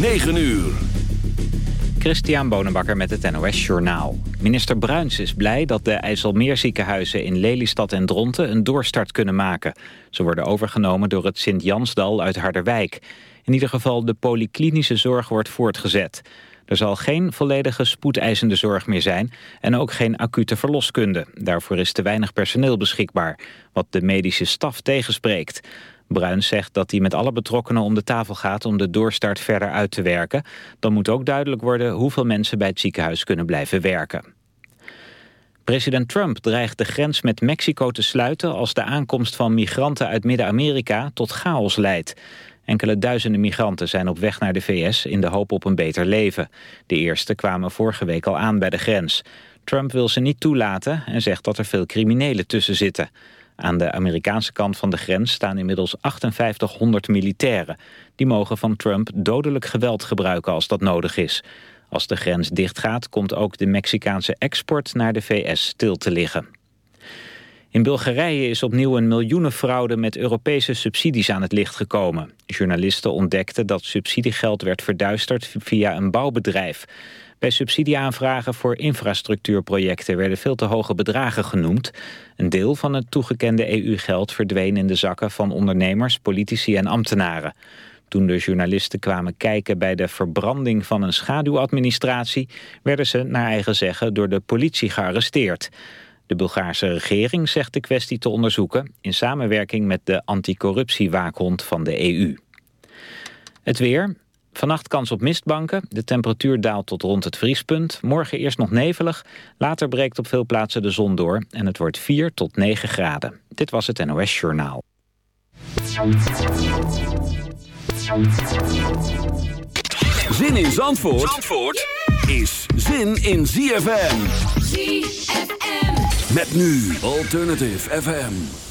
9 uur. Christian Bonenbakker met het NOS Journaal. Minister Bruins is blij dat de IJsselmeerziekenhuizen in Lelystad en Dronten een doorstart kunnen maken. Ze worden overgenomen door het Sint-Jansdal uit Harderwijk. In ieder geval de polyklinische zorg wordt voortgezet. Er zal geen volledige spoedeisende zorg meer zijn en ook geen acute verloskunde. Daarvoor is te weinig personeel beschikbaar, wat de medische staf tegenspreekt. Bruins zegt dat hij met alle betrokkenen om de tafel gaat om de doorstart verder uit te werken. Dan moet ook duidelijk worden hoeveel mensen bij het ziekenhuis kunnen blijven werken. President Trump dreigt de grens met Mexico te sluiten als de aankomst van migranten uit Midden-Amerika tot chaos leidt. Enkele duizenden migranten zijn op weg naar de VS in de hoop op een beter leven. De eerste kwamen vorige week al aan bij de grens. Trump wil ze niet toelaten en zegt dat er veel criminelen tussen zitten. Aan de Amerikaanse kant van de grens staan inmiddels 5800 militairen. Die mogen van Trump dodelijk geweld gebruiken als dat nodig is. Als de grens dichtgaat, komt ook de Mexicaanse export naar de VS stil te liggen. In Bulgarije is opnieuw een miljoenenfraude met Europese subsidies aan het licht gekomen. Journalisten ontdekten dat subsidiegeld werd verduisterd via een bouwbedrijf. Bij subsidieaanvragen voor infrastructuurprojecten werden veel te hoge bedragen genoemd. Een deel van het toegekende EU-geld verdween in de zakken van ondernemers, politici en ambtenaren. Toen de journalisten kwamen kijken bij de verbranding van een schaduwadministratie... werden ze, naar eigen zeggen, door de politie gearresteerd. De Bulgaarse regering zegt de kwestie te onderzoeken... in samenwerking met de anticorruptiewaakhond van de EU. Het weer. Vannacht kans op mistbanken. De temperatuur daalt tot rond het vriespunt. Morgen eerst nog nevelig. Later breekt op veel plaatsen de zon door. En het wordt 4 tot 9 graden. Dit was het NOS Journaal. Zin in Zandvoort, Zandvoort is zin in ZFM. ZFM. Met nu Alternative FM.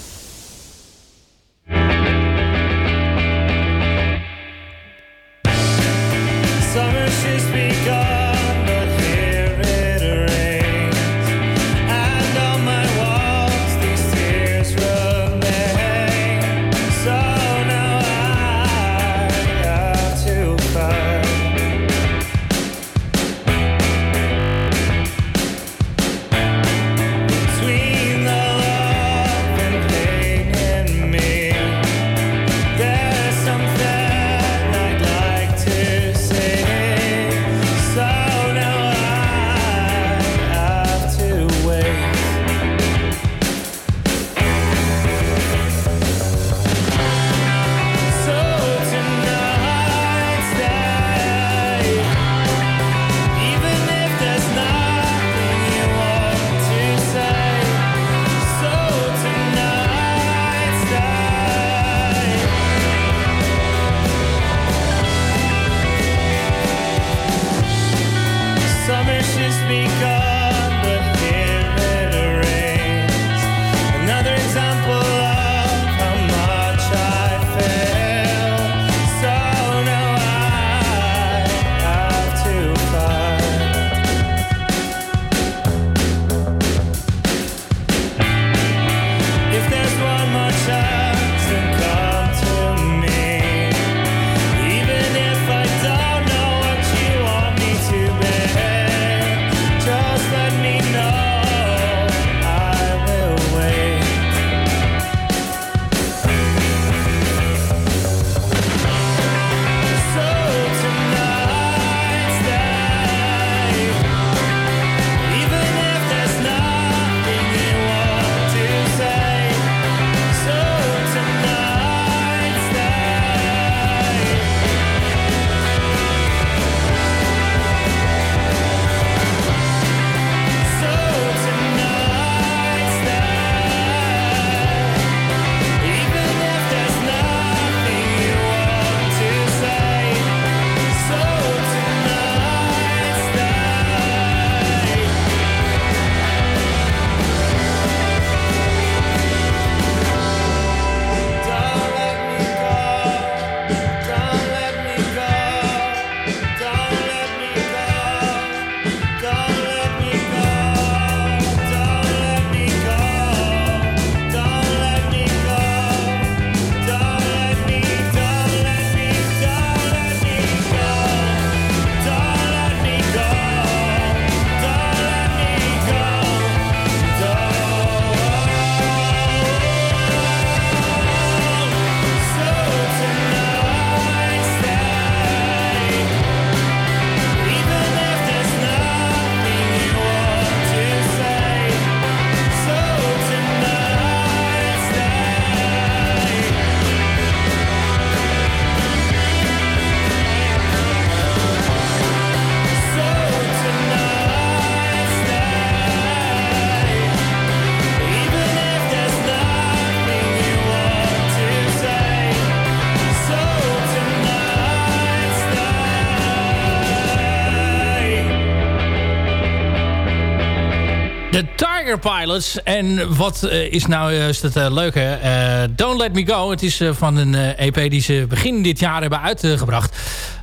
Pilots. En wat eh, is nou juist het eh, leuke? Eh, Don't Let Me Go. Het is van een EP die ze begin dit jaar hebben uitgebracht.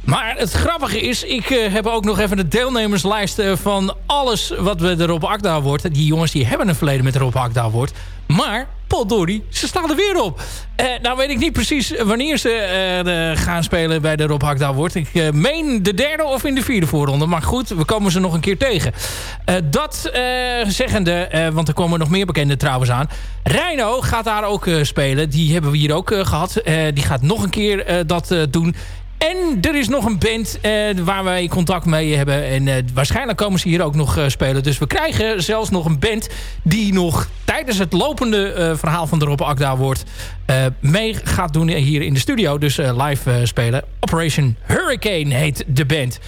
Maar het grappige is, ik heb ook nog even de deelnemerslijst van alles wat we er op Akda wordt. Die jongens die hebben een verleden met de Rob wordt. Maar, potdorie, ze staan er weer op. Eh, nou weet ik niet precies wanneer ze eh, gaan spelen bij de Rob Hakda wordt. Ik eh, meen de derde of in de vierde voorronde. Maar goed, we komen ze nog een keer tegen. Dat zeggende, want er komen nog meer bekenden trouwens aan. Reino gaat daar ook spelen. Die hebben we hier ook eh, gehad. Eh, die gaat nog een keer dat doen. En er is nog een band eh, waar wij contact mee hebben. En eh, waarschijnlijk komen ze hier ook nog eh, spelen. Dus we krijgen zelfs nog een band die nog tijdens het lopende verhaal van de Rob Akda wordt mee gaat doen hier in de studio. Dus live spelen. Operation Hurricane heet de band.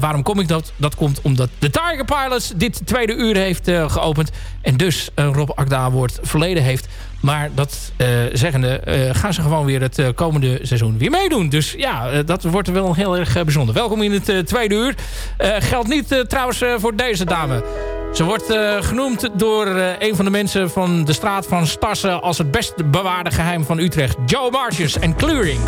Waarom kom ik dat? Dat komt omdat de Tiger Pilots dit tweede uur heeft geopend. En dus een Rob Akda wordt verleden heeft. Maar dat eh, zeggende eh, gaan ze gewoon weer het eh, komende seizoen weer meedoen. Dus ja, dat wordt wel heel erg bijzonder. Welkom in het tweede uur. Geldt niet trouwens voor deze dame. Ze wordt genoemd door een van de mensen van de straat van Stassen... als het best bewaarde geheim van Utrecht. Joe Marches en Clearing.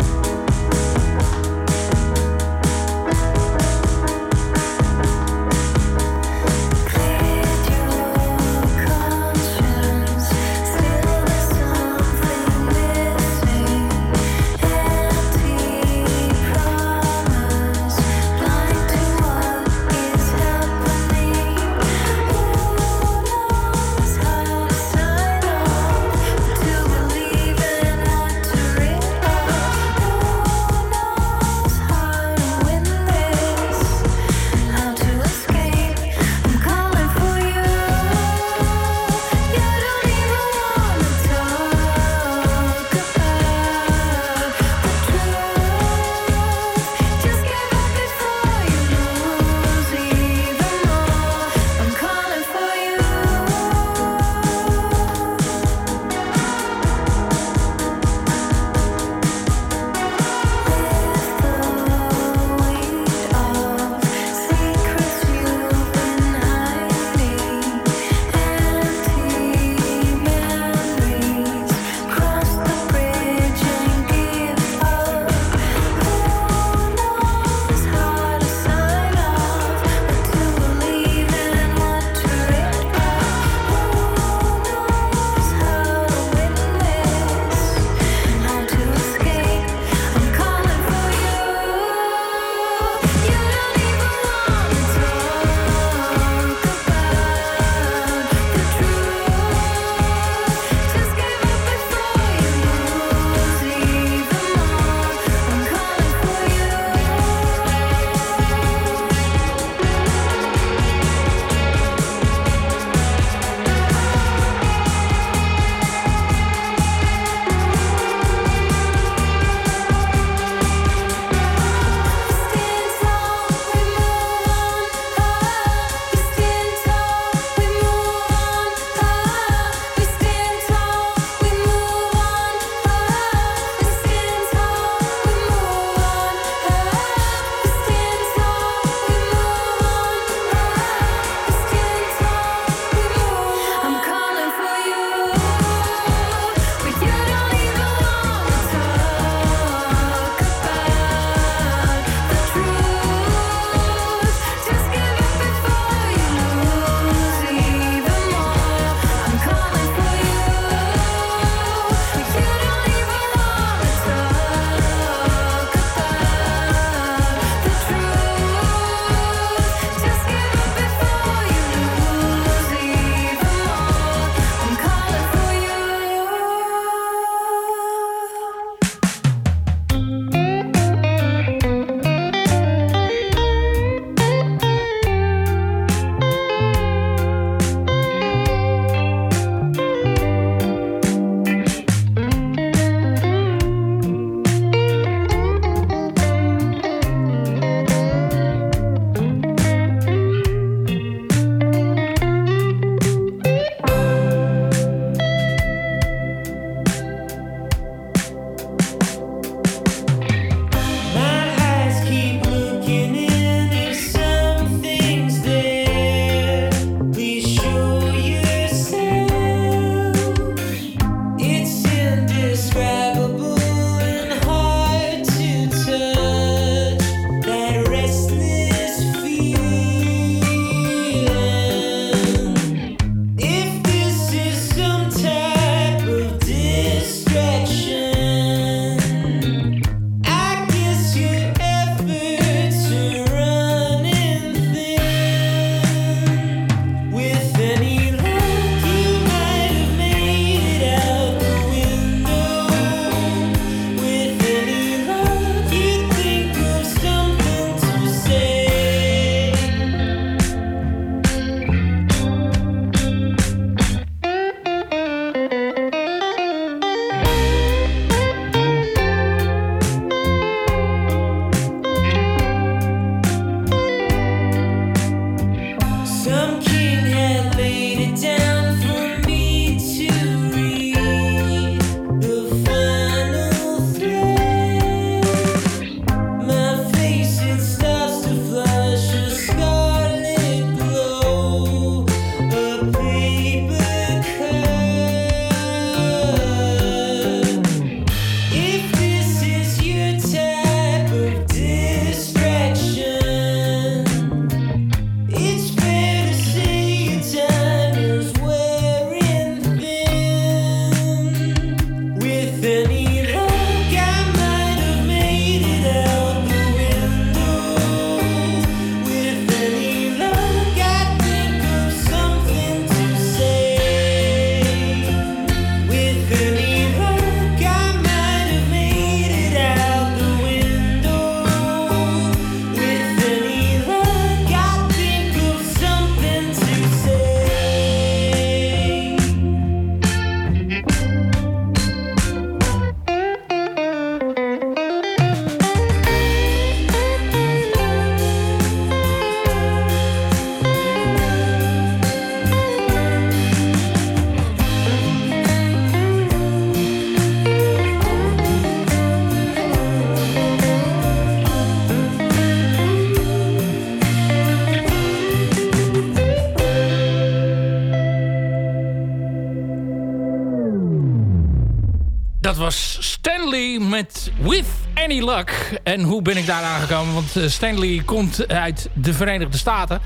Met With Any Luck. En hoe ben ik daar aangekomen? Want eh, Stanley komt uit de Verenigde Staten.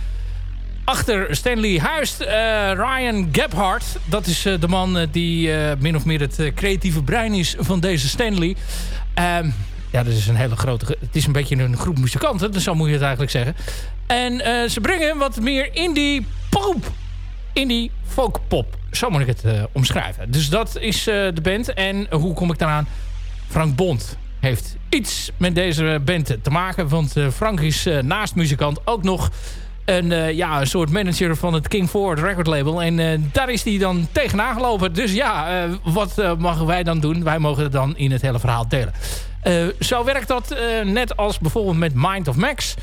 Achter Stanley huist eh, Ryan Gebhardt. Dat is eh, de man die min of meer het creatieve brein is van deze Stanley. Ehm, ja, dat is een hele grote... Het is een beetje een groep muzikanten, dus zo moet je het eigenlijk zeggen. En ze brengen wat meer indie pop indie folk pop. Zo moet ik het omschrijven. Dus dat is de band. En hoe kom ik daaraan? Frank Bond heeft iets met deze band te maken. Want eh, Frank is eh, naast muzikant ook nog een, eh, ja, een soort manager van het King Forward record label. En daar is hij dan tegenaan gelopen. Dus ja, wat mogen wij dan doen? Wij mogen het dan in het hele verhaal delen. Zo werkt dat net als bijvoorbeeld met Mind of Max.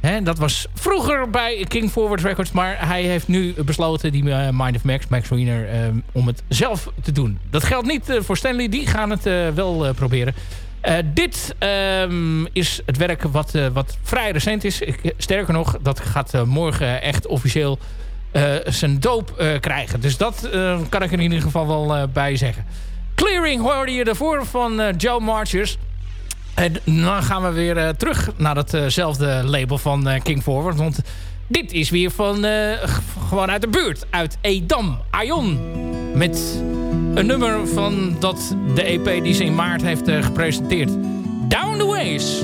Dat was vroeger bij King Forward Records. Maar hij heeft nu besloten, die eh, Mind of Max, Max Wiener, eh, om het zelf te doen. Dat geldt niet eh, voor Stanley. Die gaan het wel proberen. Dit ehm, is het werk wat, wat vrij recent is. Ik, sterker nog, dat gaat morgen echt officieel zijn doop krijgen. Dus dat kan ik er in ieder geval wel bij zeggen. Clearing hoorde je ervoor van Joe Marchers. En dan gaan we weer eh, terug naar datzelfde label van eh, King Forward. Want dit is weer van eh, gewoon uit de buurt. Uit Edam, Aion. Met een nummer van dat de EP die ze in maart heeft eh, gepresenteerd. Down the Ways.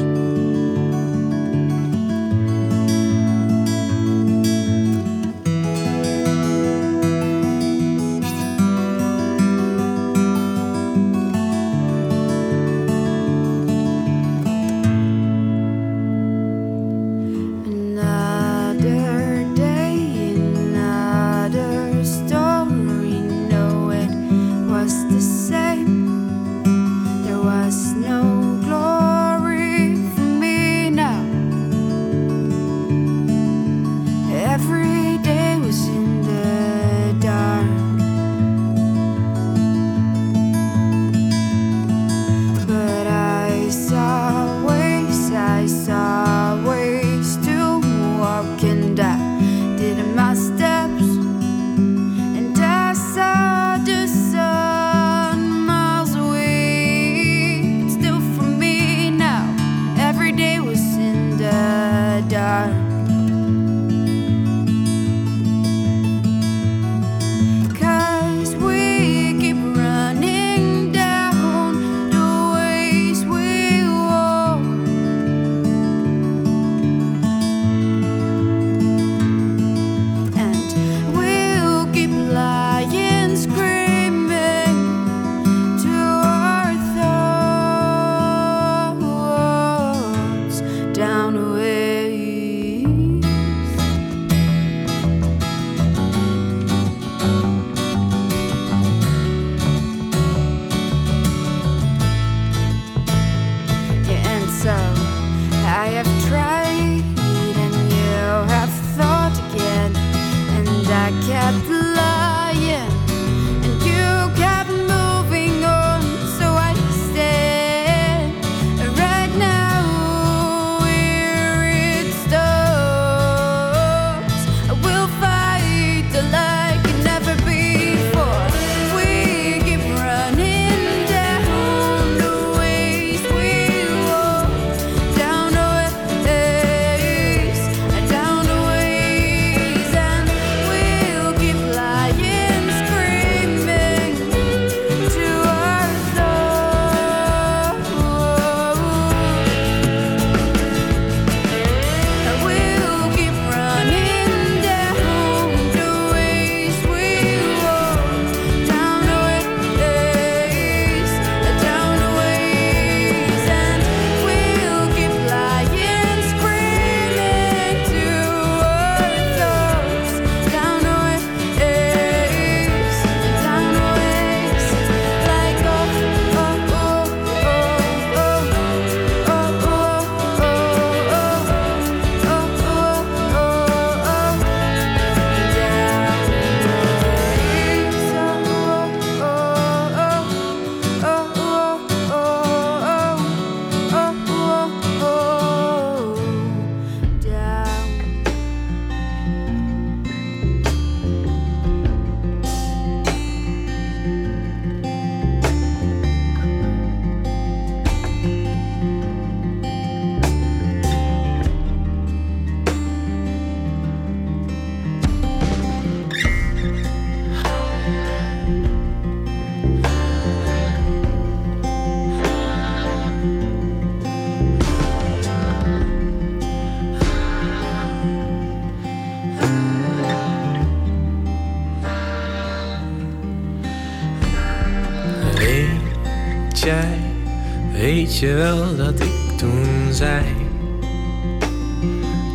Weet je wel dat ik toen zei,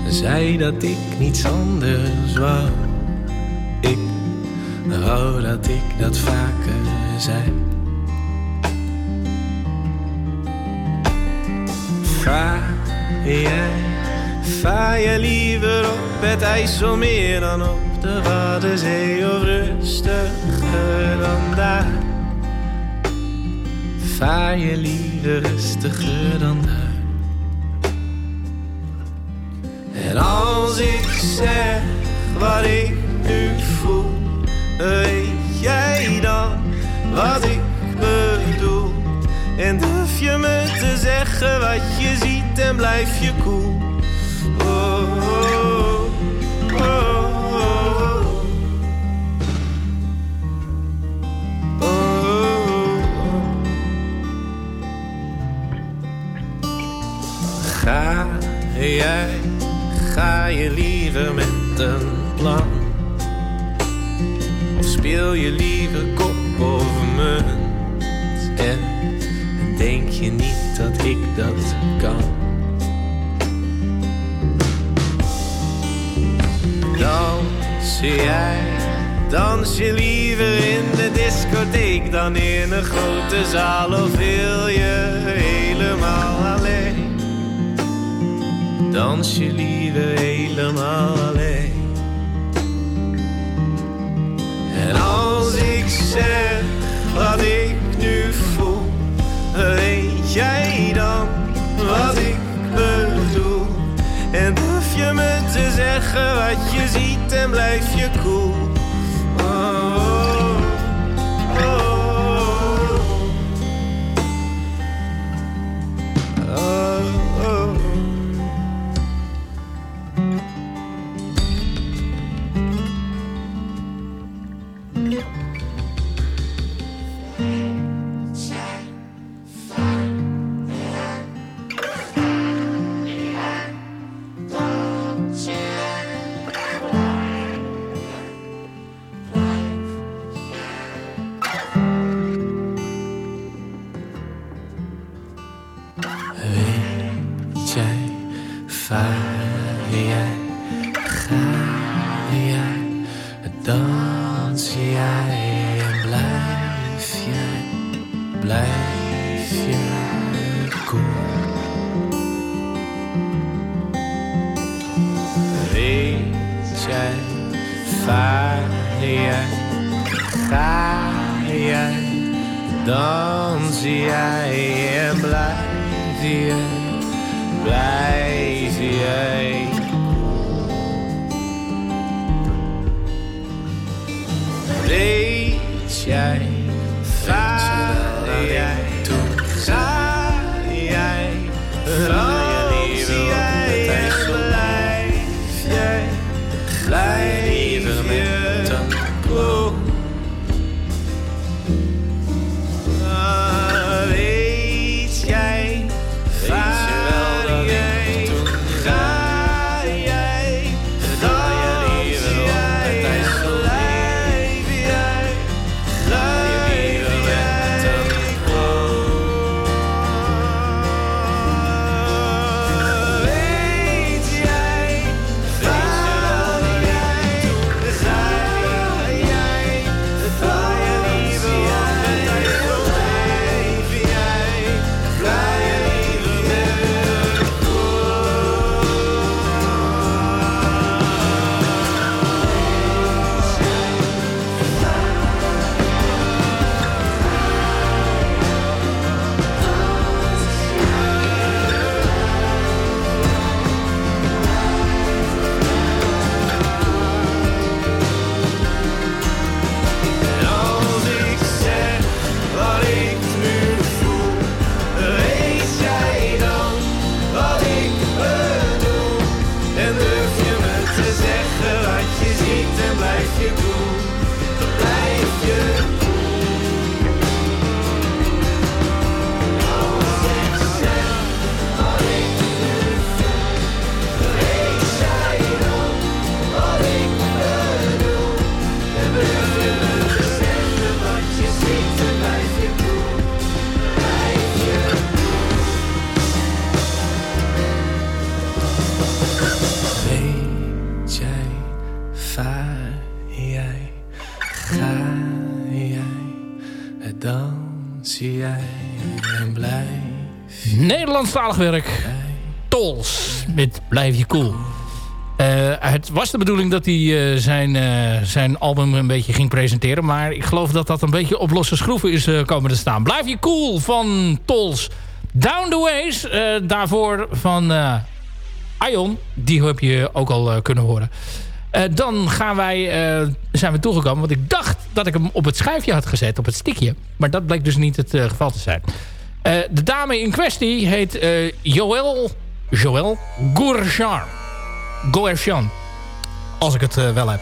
zei dat ik niets anders wou. Ik wou dat ik dat vaker zei. Ga jij, vaar je liever op het IJsselmeer dan op de Waddenzee of rustiger dan daar? Vaar je liever rustiger dan daar? En als ik zeg wat ik nu voel, weet jij dan wat ik bedoel? En durf je me te zeggen wat je ziet en blijf je koel? Jij, ga je liever met een plan? Of speel je liever kop of munt? En denk je niet dat ik dat kan? Dans jij, dans je liever in de discotheek dan in een grote zaal? Of wil je helemaal alleen? Dans je liever helemaal alleen? En als ik zeg wat ik nu voel, weet jij dan wat ik bedoel? En durf je me te zeggen wat je ziet en blijf je koel? Nederlandstalig werk. Tols met Blijf je cool. Eh, het was de bedoeling dat hij eh, zijn, eh, zijn album een beetje ging presenteren. Maar ik geloof dat dat een beetje op losse schroeven is komen te staan. Blijf je cool van Tols. Down the Ways. daarvoor van Ion. Die heb je ook al kunnen horen. Dan gaan wij, zijn we toegekomen. Want ik dacht dat ik hem op het schijfje had gezet. Op het stikje. Maar dat bleek dus niet het geval te zijn. Eh, de dame in kwestie heet eh Joël, Joël Gourchan. Goerchan. Als ik het eh, wel heb.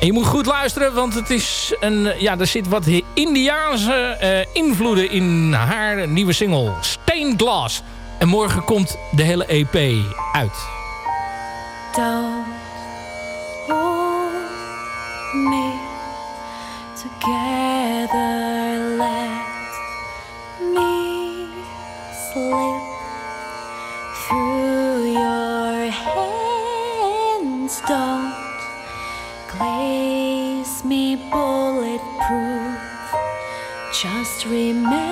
En je moet goed luisteren, want het is een, ja, er zit wat Indiaanse invloeden in haar nieuwe single. Stained Glass. En morgen komt de hele EP uit. Don't hold me together. Just remember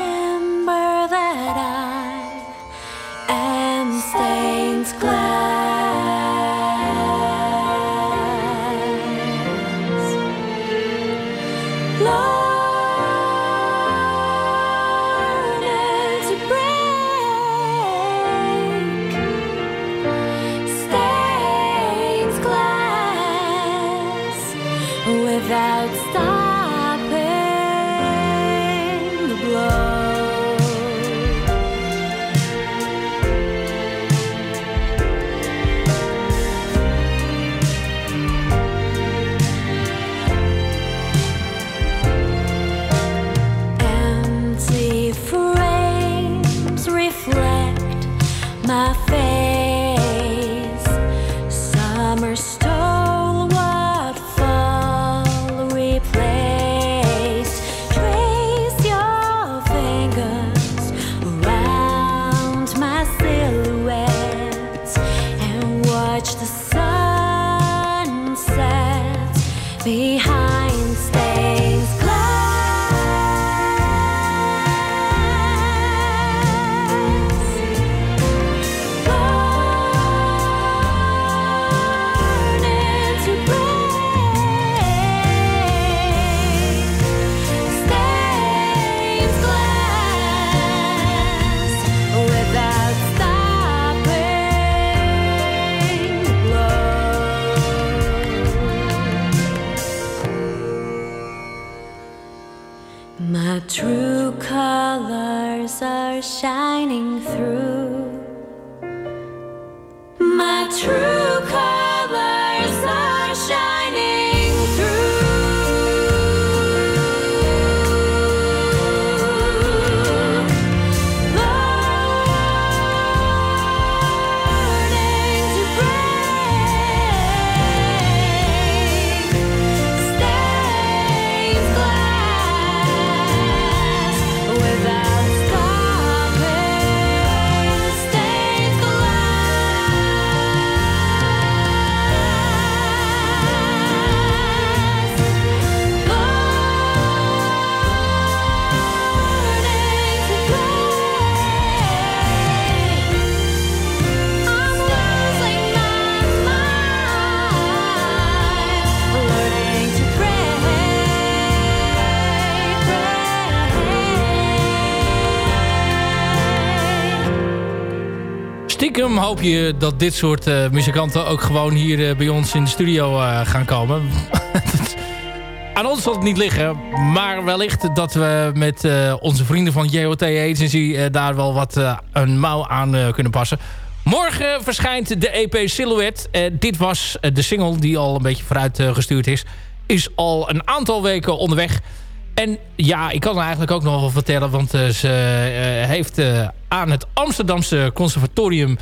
Stiekem hoop je dat dit soort eh, muzikanten ook gewoon hier eh, bij ons in de studio eh, gaan komen. Aan ons zal het niet liggen, maar wellicht dat we met onze vrienden van JOT Agency daar wel wat een mouw aan kunnen passen. Morgen verschijnt de EP Silhouette. Dit was de single die al een beetje vooruit gestuurd is. Is al een aantal weken onderweg. En ja, ik kan eigenlijk ook nog wel vertellen... want eh, ze eh, heeft eh, aan het Amsterdamse conservatorium...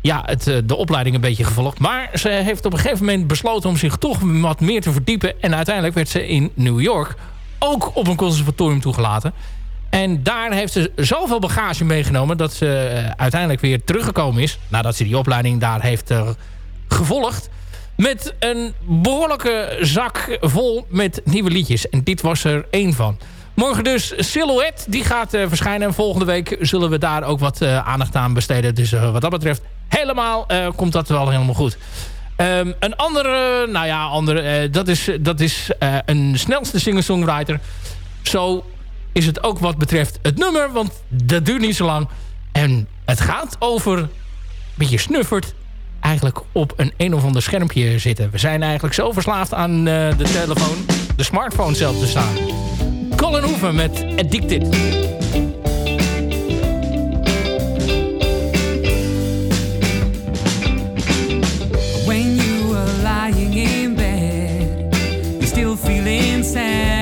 Ja, het, de opleiding een beetje gevolgd. Maar ze heeft op een gegeven moment besloten om zich toch wat meer te verdiepen. En uiteindelijk werd ze in New York ook op een conservatorium toegelaten. En daar heeft ze zoveel bagage meegenomen... dat ze uiteindelijk weer teruggekomen is... nadat ze die opleiding daar heeft gevolgd... met een behoorlijke zak vol met nieuwe liedjes. En dit was er één van. Morgen dus Silhouette. Die gaat eh, verschijnen. En volgende week zullen we daar ook wat eh, aandacht aan besteden. Dus eh, wat dat betreft helemaal komt dat wel helemaal goed. Ehm, een andere, nou ja, andere, dat is, dat is een snelste singer-songwriter. Zo is het ook wat betreft het nummer, want dat duurt niet zo lang. En het gaat over, een beetje snuffert, eigenlijk op een een of ander schermpje zitten. We zijn eigenlijk zo verslaafd aan eh, de telefoon, de smartphone zelf te staan. Colin Hoeven met Addicted. When you lying in bed, still feeling sad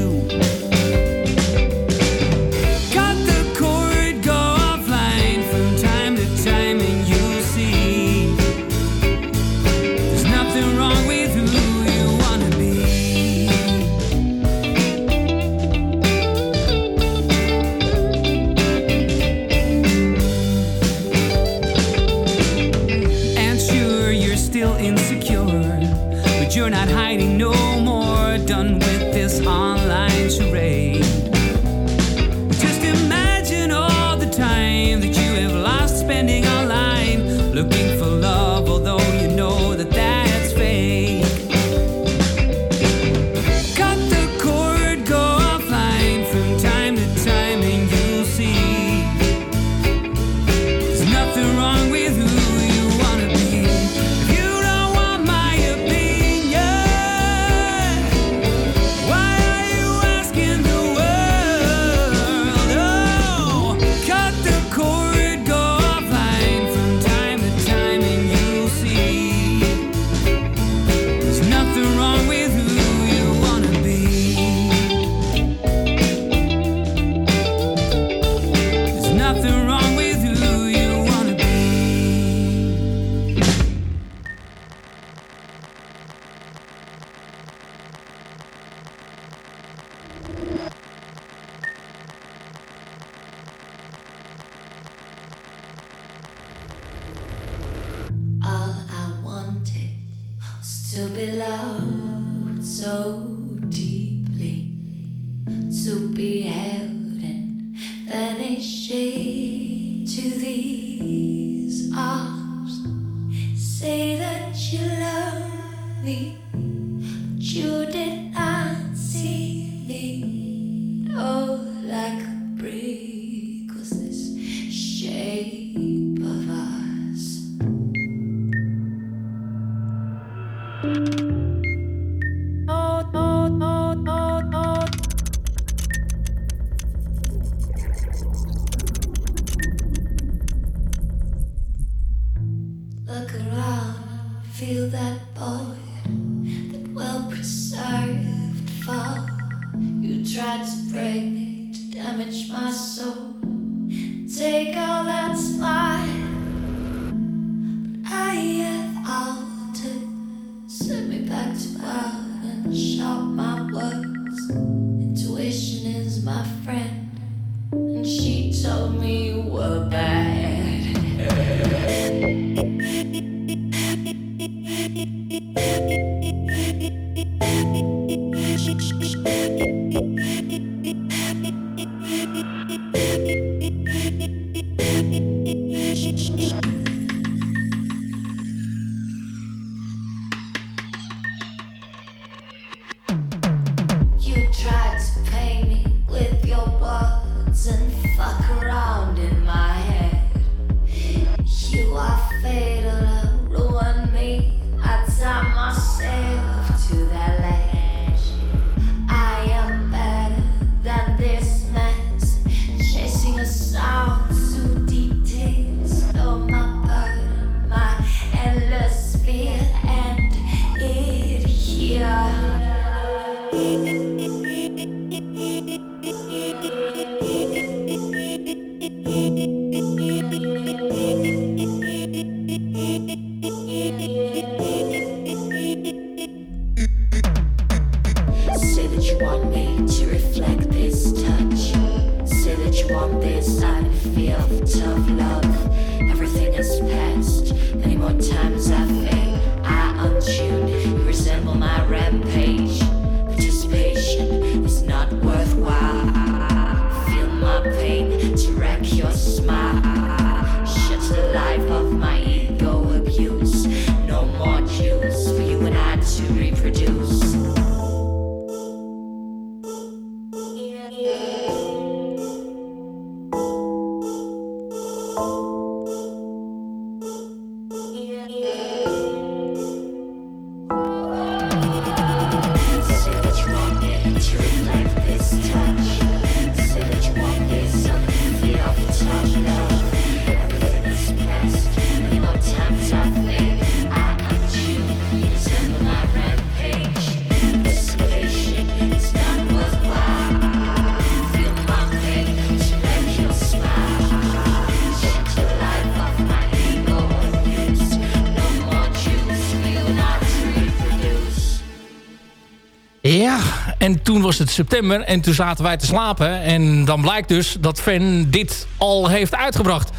En toen was het september en toen zaten wij te slapen. En dan blijkt dus dat Fan dit al heeft uitgebracht.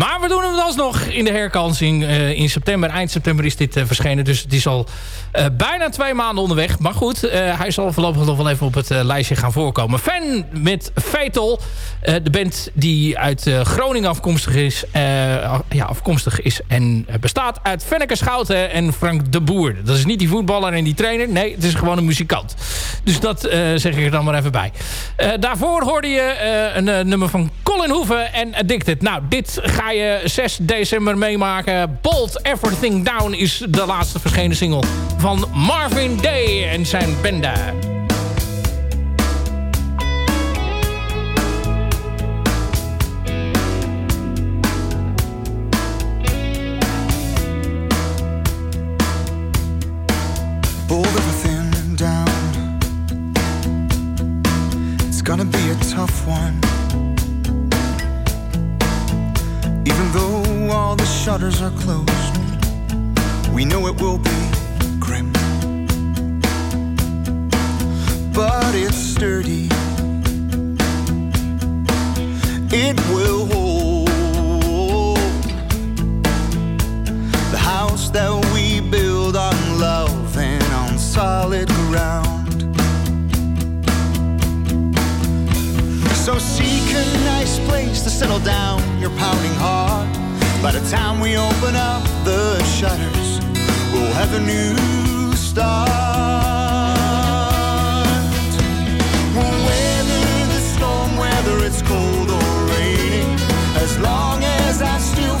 Maar we doen hem alsnog in de herkansing. Eh, in september, eind september is dit eh, verschenen. Dus het is al eh, bijna twee maanden onderweg. Maar goed, hij zal voorlopig nog wel even op het lijstje gaan voorkomen. Fan met Fatal. de band die uit Groningen afkomstig is. ja, afkomstig is en bestaat uit Fenneke Schouten en Frank de Boer. Dat is niet die voetballer en die trainer. Nee, het is gewoon een muzikant. Dus dat zeg ik er dan maar even bij. Daarvoor hoorde je een nummer van Colin Hoeven en Addicted. Nou, dit ga je 6 december meemaken. Bolt Everything Down is de laatste verschenen single van Marvin Day en zijn bende. Shutters are closed, we know it will be grim. But it's sturdy. It will hold the house that we build on love and on solid ground. So seek a nice place to settle down your pounding heart. By the time we open up the shutters, we'll have a new start. We'll weather the storm, whether it's cold or raining, as long as I still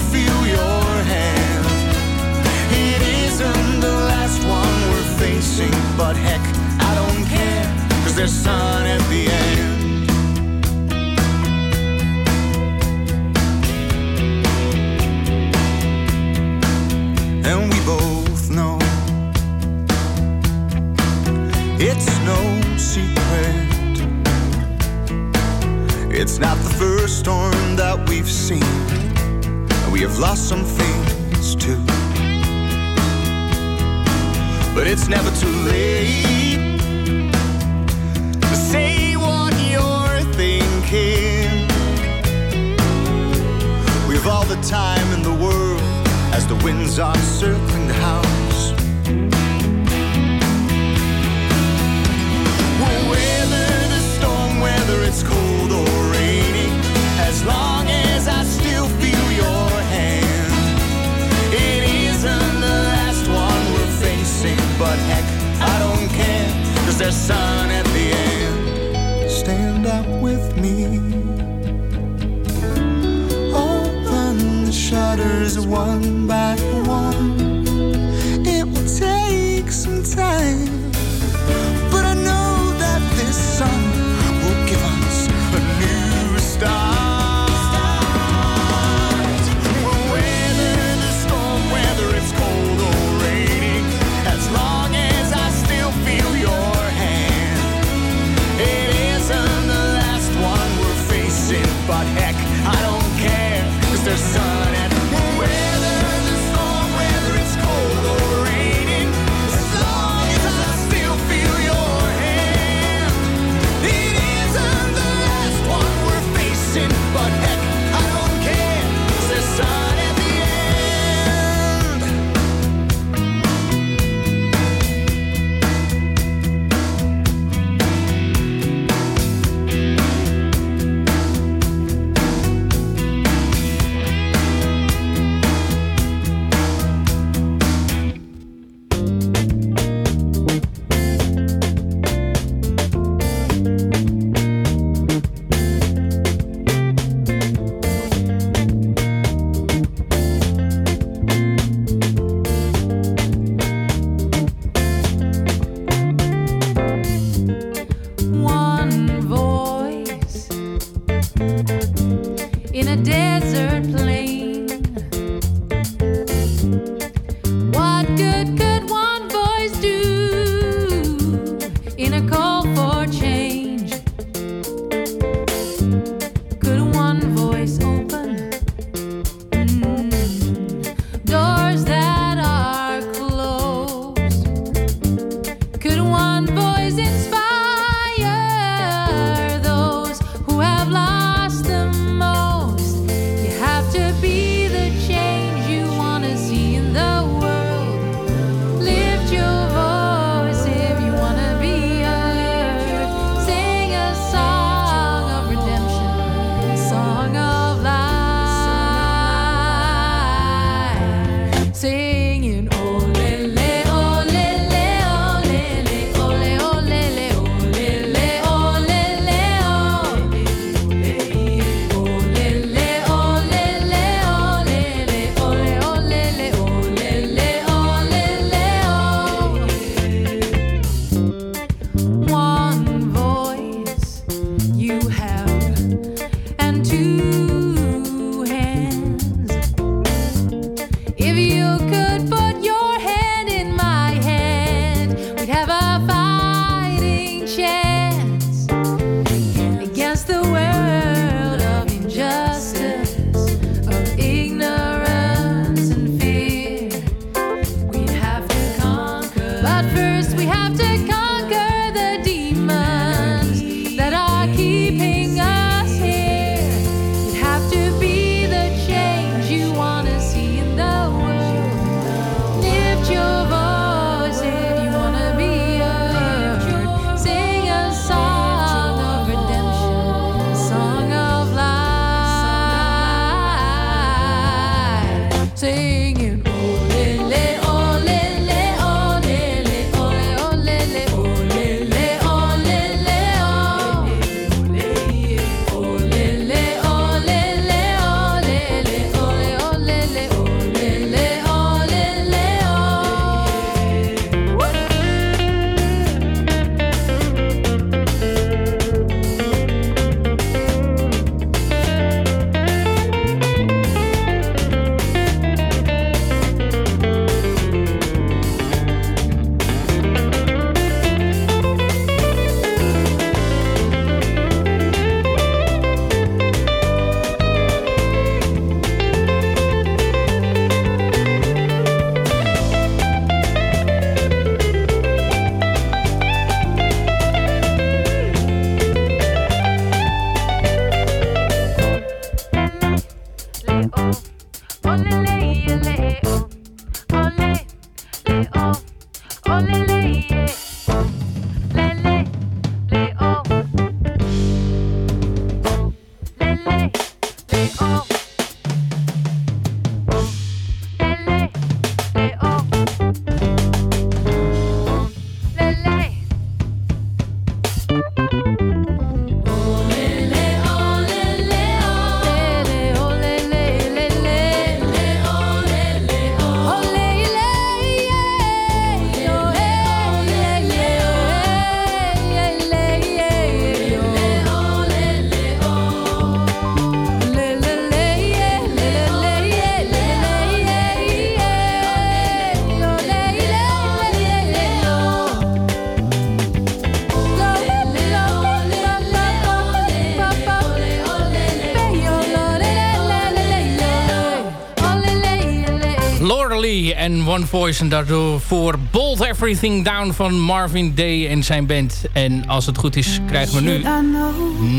Voice. En daardoor voor Bold Everything Down van Marvin Day en zijn band. En als het goed is, krijgen we nu...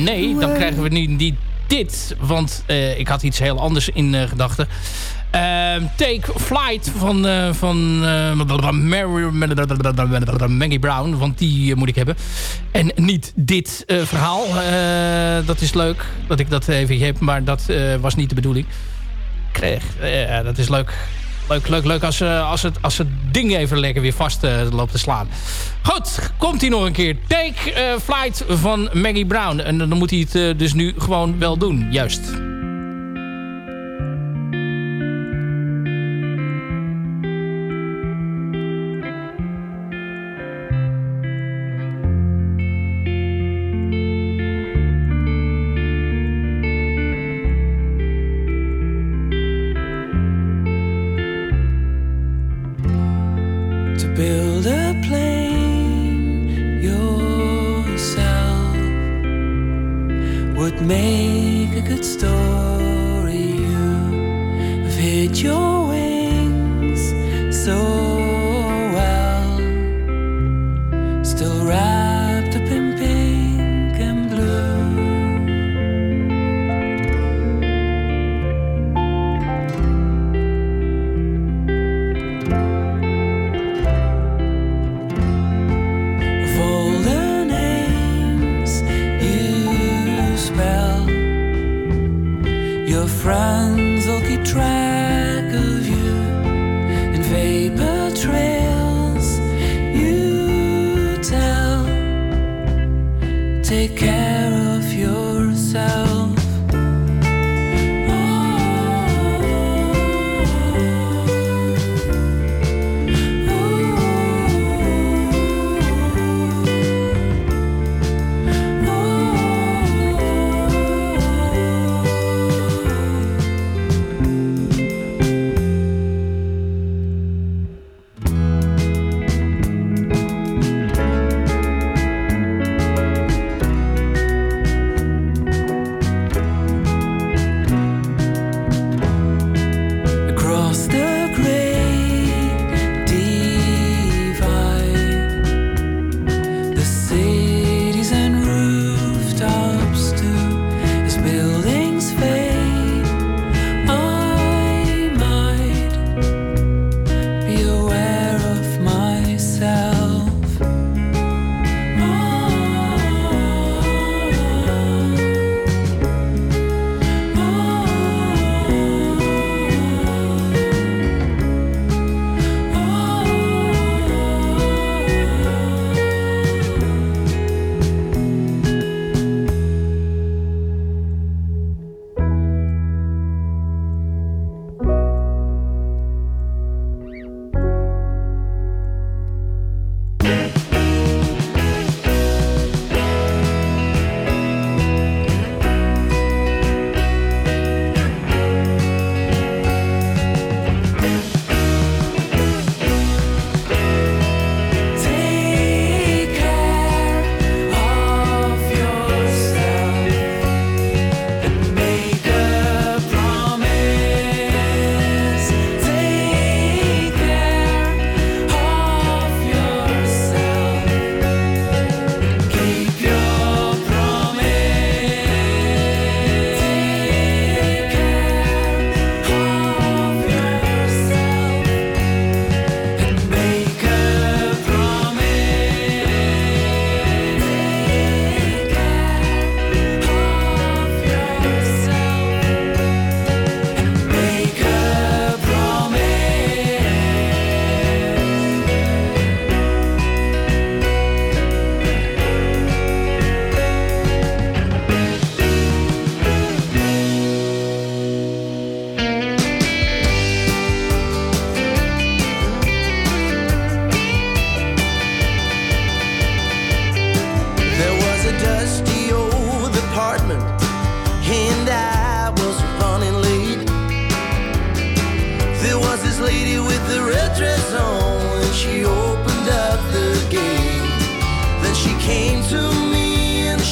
Nee, dan krijgen we nu niet dit. Want eh, ik had iets heel anders in eh, gedachten. Ehm, Take Flight van, eh, van eh, Mary, Maggie Brown. Want die moet ik hebben. En niet dit eh, verhaal. Eh, dat is leuk dat ik dat even heb. Maar dat eh, was niet de bedoeling. Kreeg, eh, dat is leuk. Leuk, leuk, leuk als, eh, als, het, als het ding even lekker weer vast eh, loopt te slaan. Goed, komt hij nog een keer. Take eh, Flight van Maggie Brown. En dan moet hij het dus nu gewoon wel doen. Juist.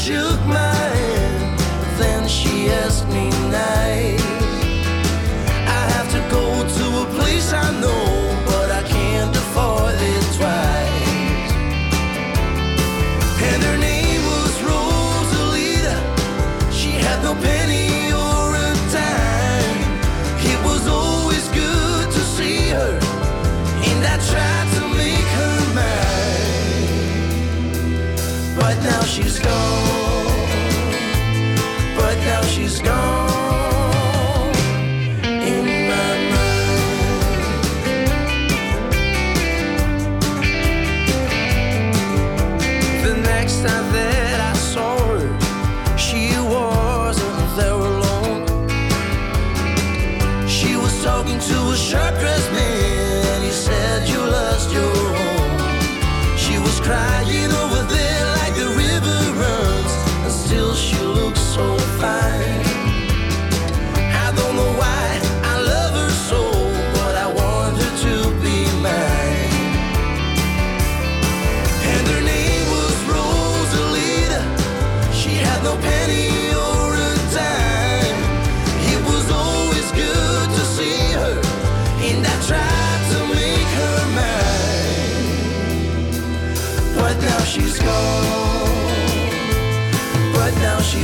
shook my hand. Then she asked me nice. I have to go to a place I know, but I can't afford it twice. And her name was Rosalita. She had no penny or a dime. It was always good to see her, and I tried to make her mine. But now she's gone.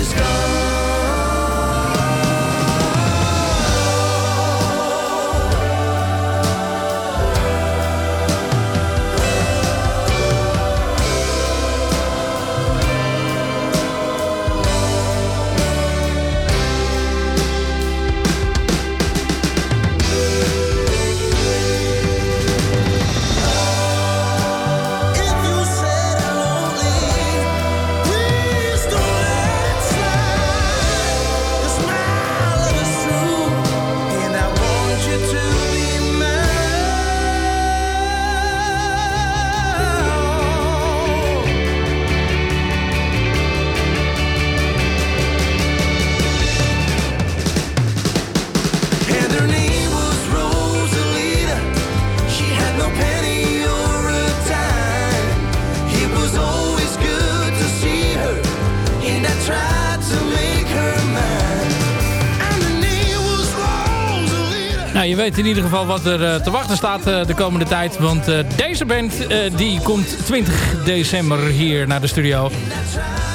just go. Weet in ieder geval wat er eh, te wachten staat eh, de komende tijd. Want eh, deze band die komt 20 december hier naar de studio.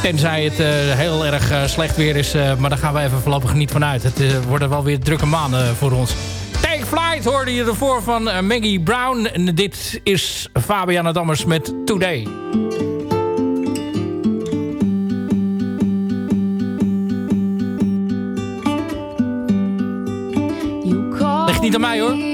Tenzij het heel erg slecht weer is. maar daar gaan we even voorlopig niet van uit. Het worden wel weer drukke maanden voor ons. Take Flight hoorde je ervoor van Maggie Brown. En dit is Fabiana Dammers met Today. Niet aan mij, hoor.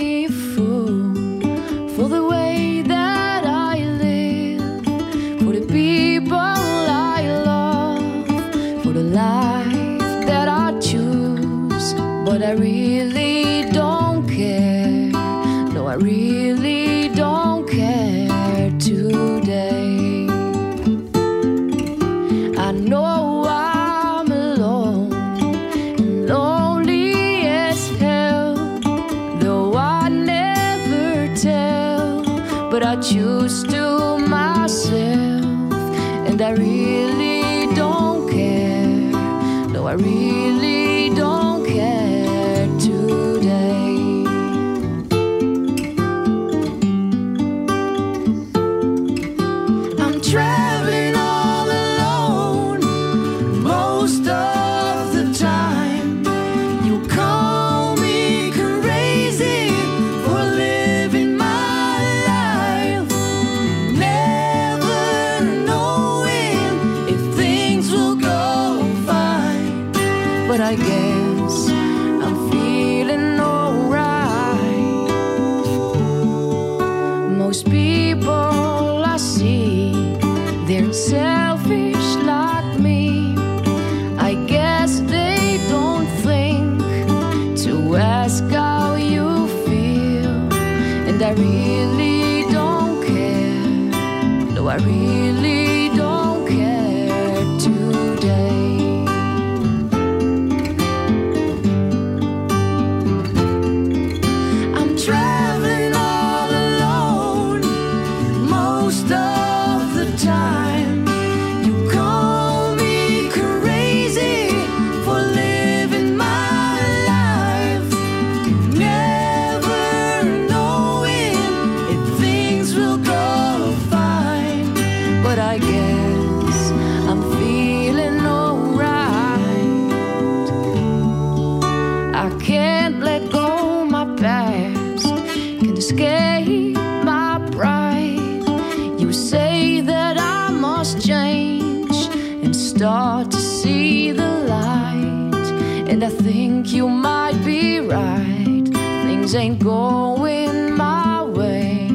You might be right. Things ain't going my way.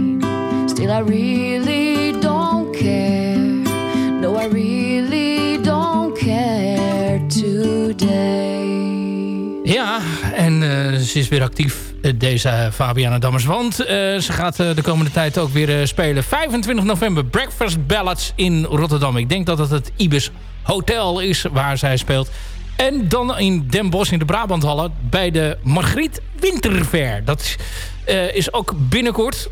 Still, I really don't care. No, I really don't care today. Ja, en eh, ze is weer actief, eh, deze Fabiana Dammers. Want eh, ze gaat de komende tijd ook weer spelen. 25 november, Breakfast Ballads in Rotterdam. Ik denk dat het het Ibis Hotel is waar zij speelt. En dan in Den Bosch in de Brabanthallen bij de Margriet Winterfair. Dat is, eh, is ook binnenkort,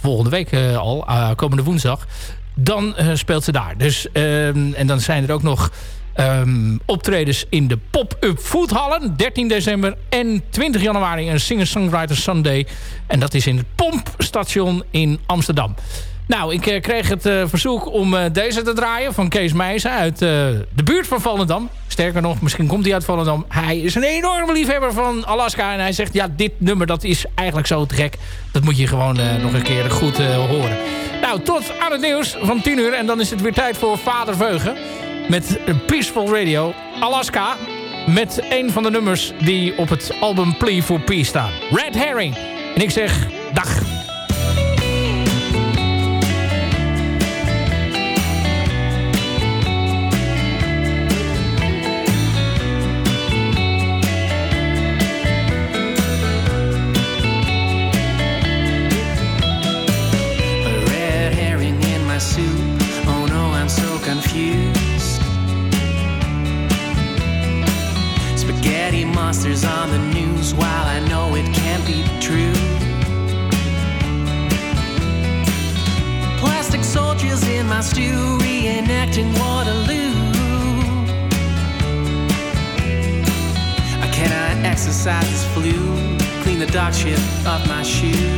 volgende week eh, al, eh, komende woensdag. Dan speelt ze daar. Dus, ehm, en dan zijn er ook nog ehm, optredens in de Pop-Up Foodhallen. 13 december en 20 januari een Singer-Songwriter Sunday. En dat is in het Pompstation in Amsterdam. Nou, ik eh, kreeg het eh, verzoek om eh, deze te draaien van Kees Meijzen uit de buurt van Volendam. Sterker nog, misschien komt hij uit Volendam. Hij is een enorme liefhebber van Alaska. En hij zegt, ja, dit nummer dat is eigenlijk zo te gek. Dat moet je gewoon nog een keer goed horen. Nou, tot aan het nieuws van 10 uur. En dan is het weer tijd voor Vader Veugen. Met Peaceful Radio Alaska. Met een van de nummers die op het album Plea for Peace staan. Red Herring. En ik zeg, dag. the of my shoes.